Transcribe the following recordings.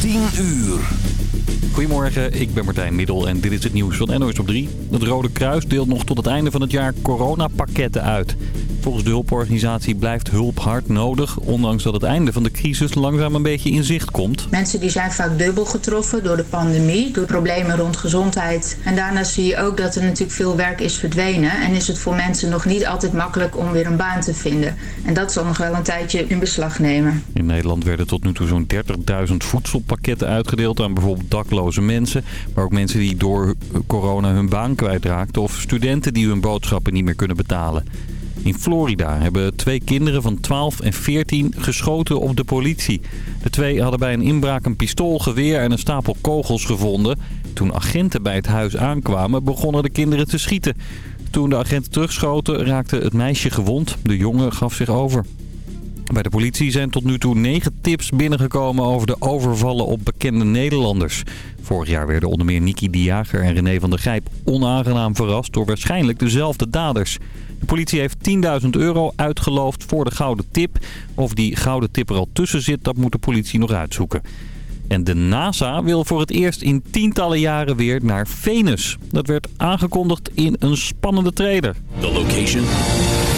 10 uur. Goedemorgen, ik ben Martijn Middel en dit is het nieuws van NOS op 3. Het Rode Kruis deelt nog tot het einde van het jaar coronapakketten uit. Volgens de hulporganisatie blijft hulp hard nodig... ondanks dat het einde van de crisis langzaam een beetje in zicht komt. Mensen die zijn vaak dubbel getroffen door de pandemie... door problemen rond gezondheid. En daarnaast zie je ook dat er natuurlijk veel werk is verdwenen... en is het voor mensen nog niet altijd makkelijk om weer een baan te vinden. En dat zal nog wel een tijdje in beslag nemen. In Nederland werden tot nu toe zo'n 30.000 voedselpakketten uitgedeeld... aan bijvoorbeeld dakloze mensen... maar ook mensen die door corona hun baan kwijtraakten... of studenten die hun boodschappen niet meer kunnen betalen. In Florida hebben twee kinderen van 12 en 14 geschoten op de politie. De twee hadden bij een inbraak een pistool, geweer en een stapel kogels gevonden. Toen agenten bij het huis aankwamen begonnen de kinderen te schieten. Toen de agenten terugschoten raakte het meisje gewond. De jongen gaf zich over. Bij de politie zijn tot nu toe negen tips binnengekomen over de overvallen op bekende Nederlanders. Vorig jaar werden onder meer Niki de Jager en René van der Gijp onaangenaam verrast door waarschijnlijk dezelfde daders. De politie heeft 10.000 euro uitgeloofd voor de gouden tip. Of die gouden tip er al tussen zit, dat moet de politie nog uitzoeken. En de NASA wil voor het eerst in tientallen jaren weer naar Venus. Dat werd aangekondigd in een spannende trailer. The location?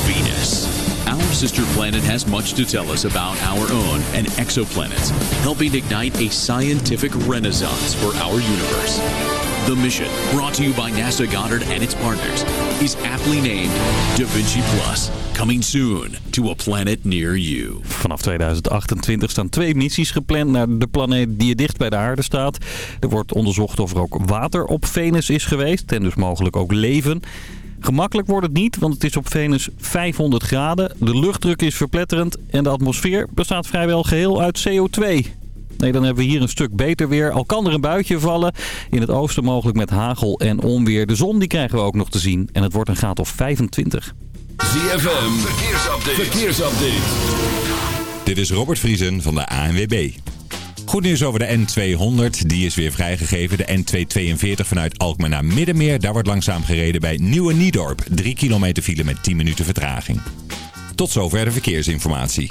Venus. Our sister planet has much to tell us about our own and exoplanets, helping ignite a scientific renaissance for our universe. The mission, brought to you by NASA Goddard and its partners, is aptly named Da Vinci Plus. Coming soon to a planet near you. Vanaf 2028 staan twee missies gepland naar de planeet die dicht bij de aarde staat. Er wordt onderzocht of er ook water op Venus is geweest en dus mogelijk ook leven. Gemakkelijk wordt het niet, want het is op Venus 500 graden. De luchtdruk is verpletterend en de atmosfeer bestaat vrijwel geheel uit CO2. Nee, dan hebben we hier een stuk beter weer. Al kan er een buitje vallen. In het oosten mogelijk met hagel en onweer. De zon die krijgen we ook nog te zien. En het wordt een graad of 25. ZFM, verkeersupdate. verkeersupdate. Dit is Robert Vriesen van de ANWB. Goed nieuws over de N200. Die is weer vrijgegeven. De N242 vanuit Alkmaar naar Middenmeer. Daar wordt langzaam gereden bij Nieuwe Niedorp. 3 kilometer file met 10 minuten vertraging. Tot zover de verkeersinformatie.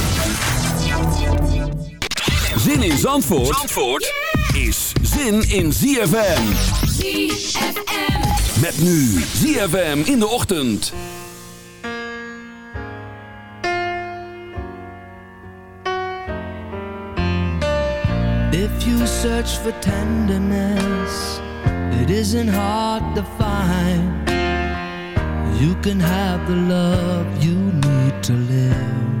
Zin in Zandvoort, Zandvoort is zin in ZFM. ZFM. Met nu ZFM in de ochtend. If you search for tenderness, it isn't hard to find. You can have the love you need to live.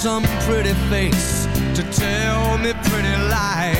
some pretty face to tell me pretty lies.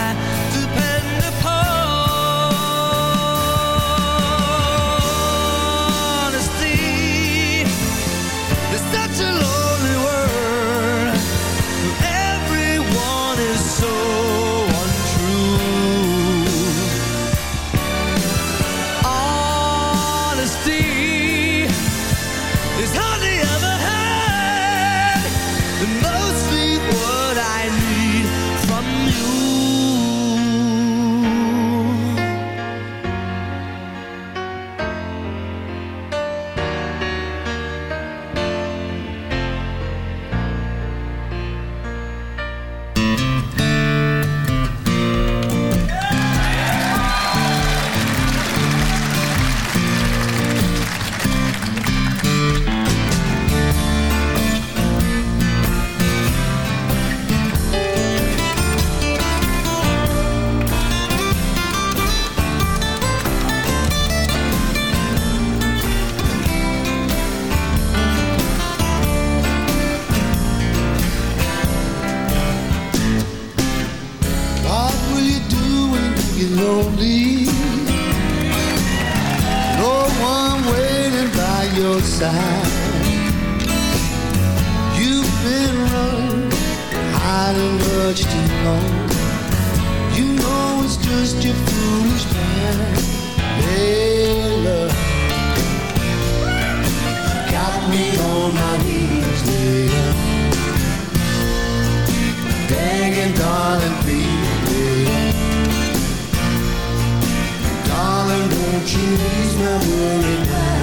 hiding much too long. You know it's just your foolish mind. Hey, got me on my knees, later. Begging, darling, please, Darling, won't you ease my worry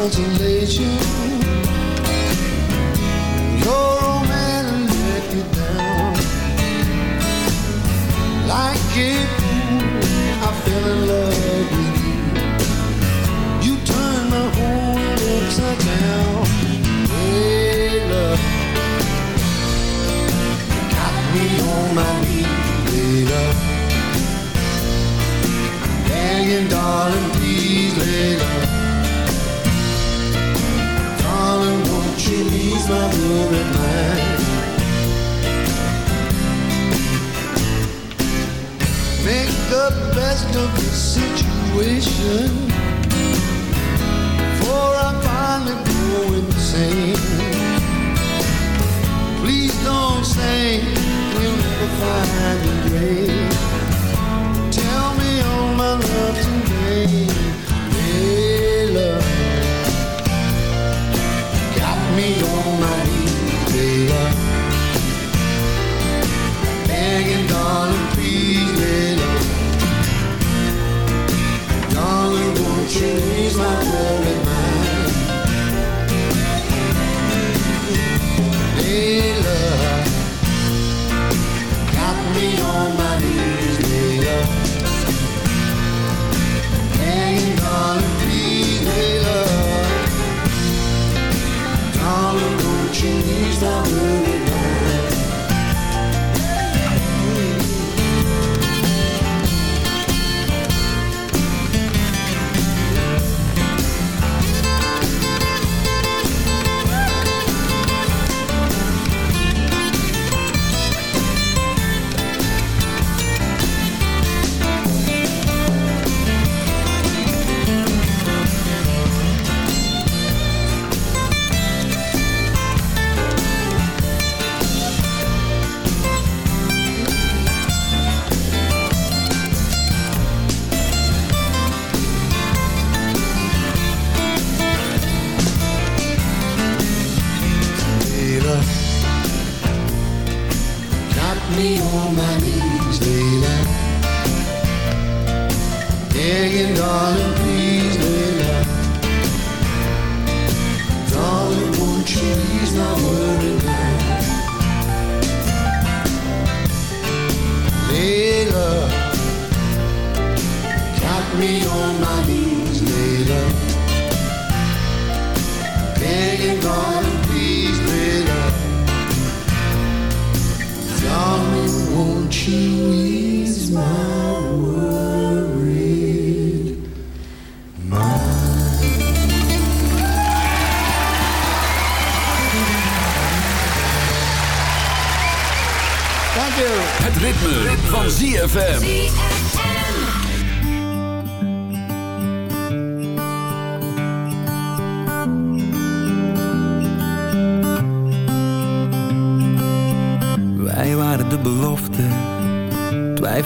Your let you down. Like I fell in love with you. You turned my whole world upside down. Hey, love, got me on my knees, hey, darling, please, lay you ease my worried mind? Make the best of the situation before I finally go insane. Please don't say you'll never find a grave. Tell me all my love today. Me on my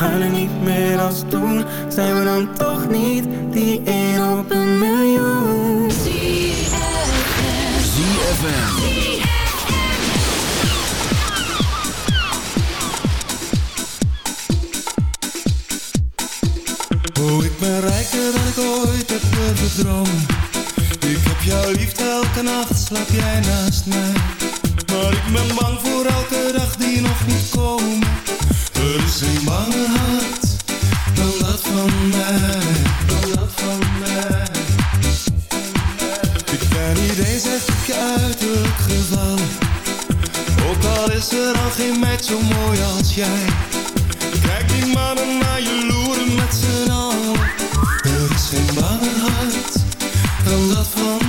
En we huilen niet meer als toen. Zijn we dan toch niet gevallen. Ook al is er al geen meid zo mooi als jij. Kijk die mannen naar je loeren met z'n allen. Er is geen banger hart dan dat van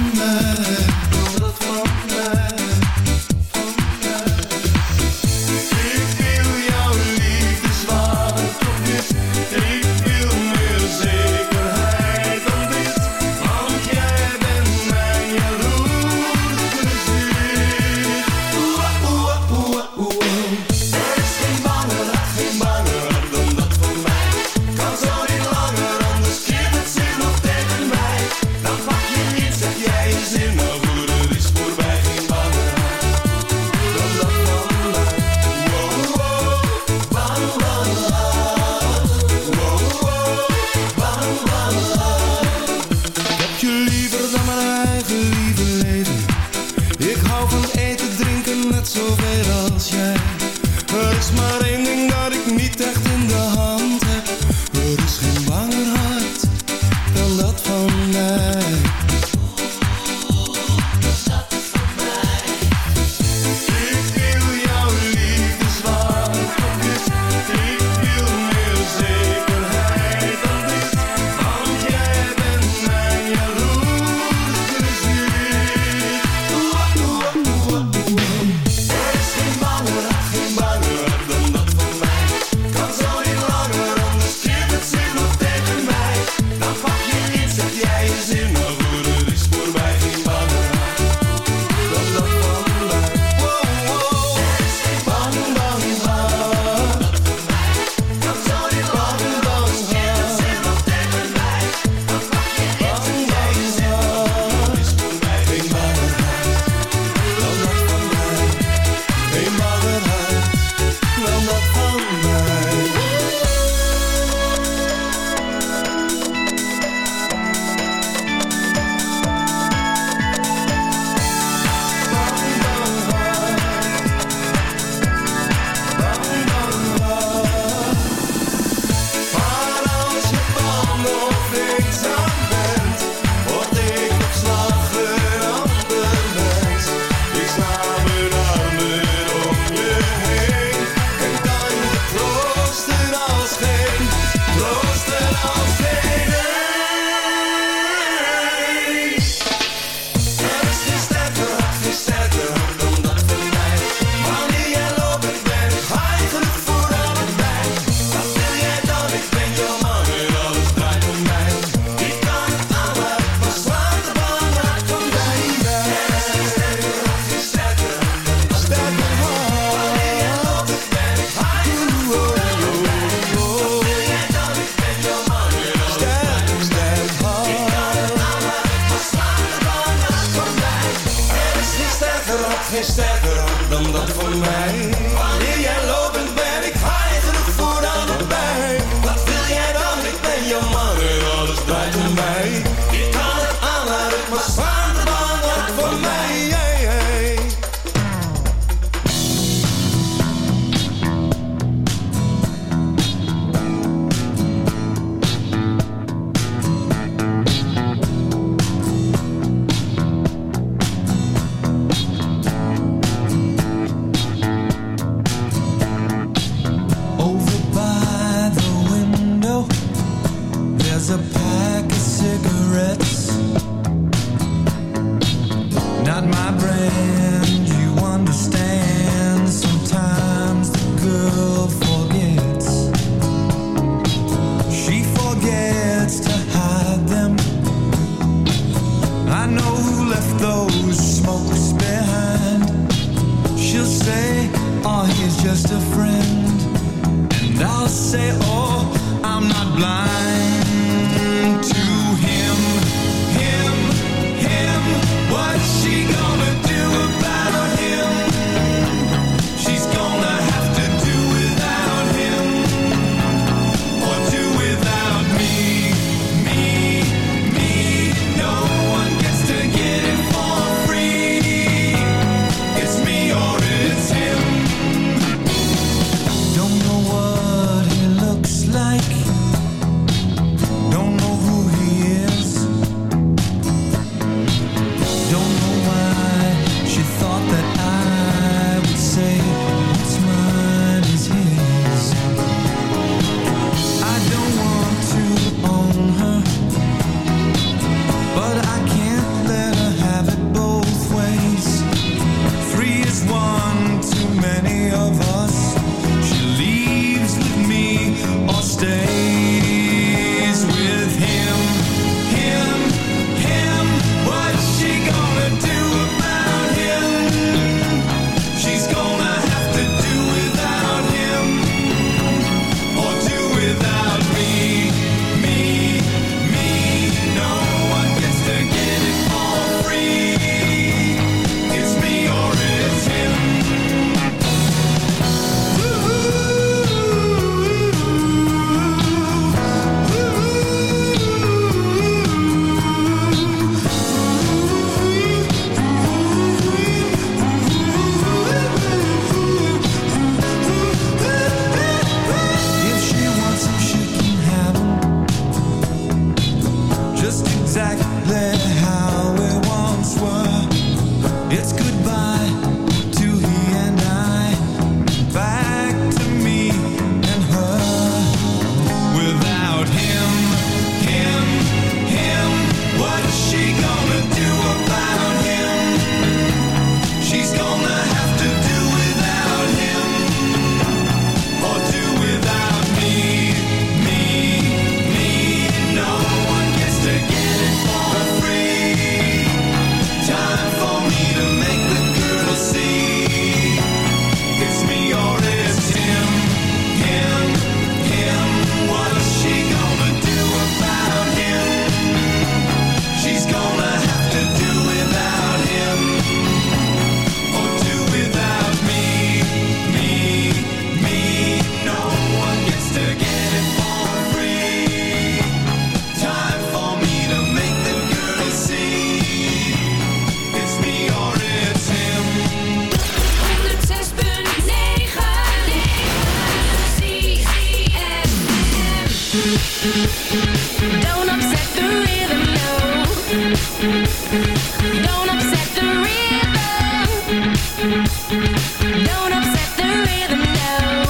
don't upset the rhythm now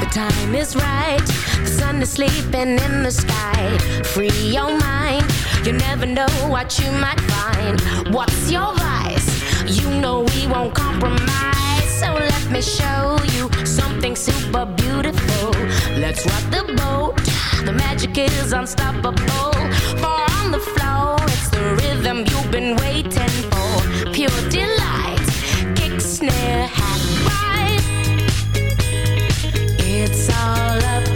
the time is right. Cause i'm a sleeping in the sky. Free your mind. You never know what you might find. What's your vice? You know we won't compromise. So let me show you Something super beautiful. Let's rock the boat. The magic is unstoppable. Far on the floor rhythm you've been waiting for. Pure delight, kick, snare, hack, ride. It's all up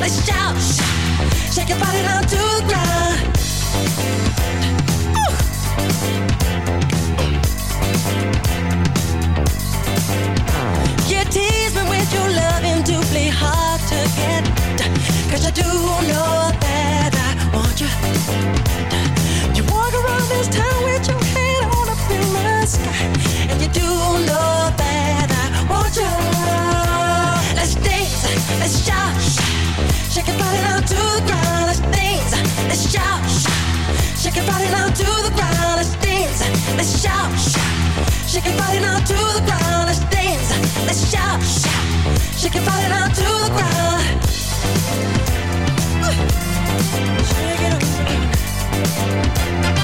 Let's shout. Shake your body the ground. You tease me with your loving, hard to I do know shout, shout. Shake your body now to the ground. Let's dance. Let's shout, shout. Shake your body now to the ground. Let's dance. Let's shout, shout. Shake your body now to the ground. Woo. Shake it up.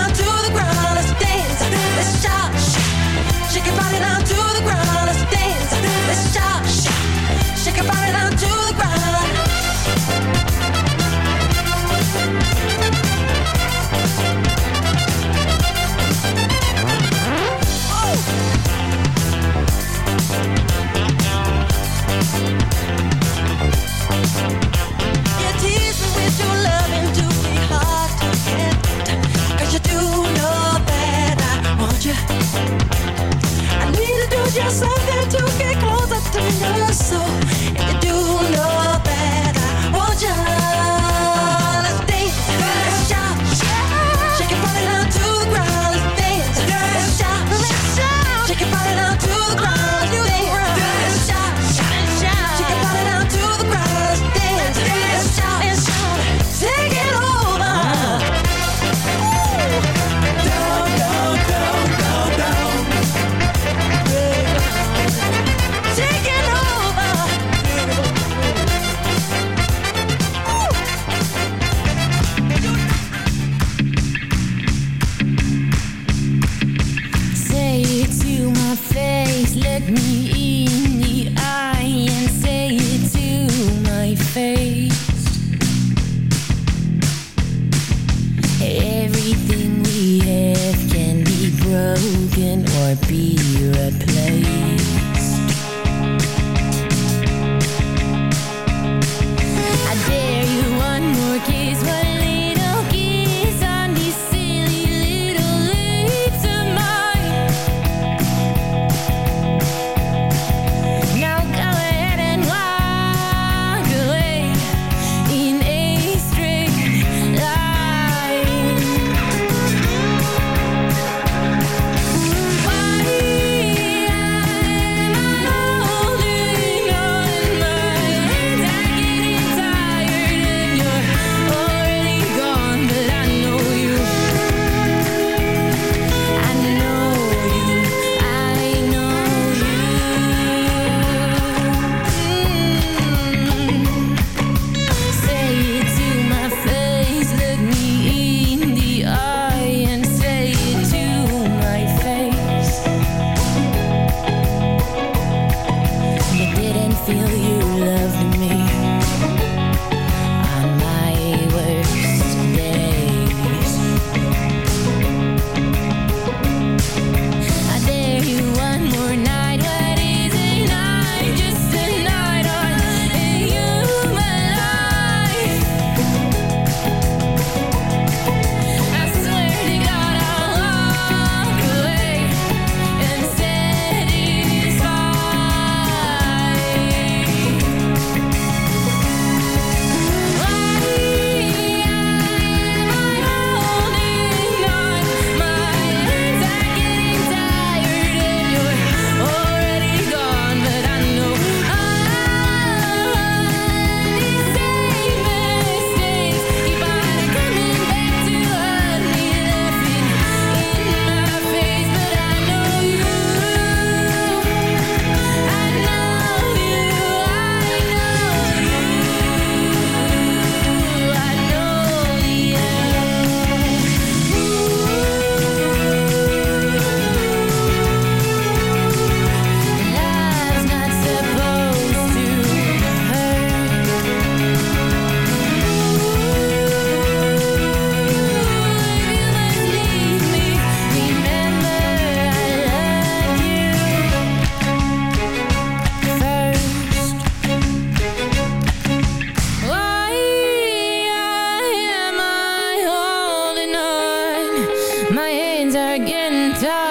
die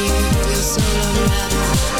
You're so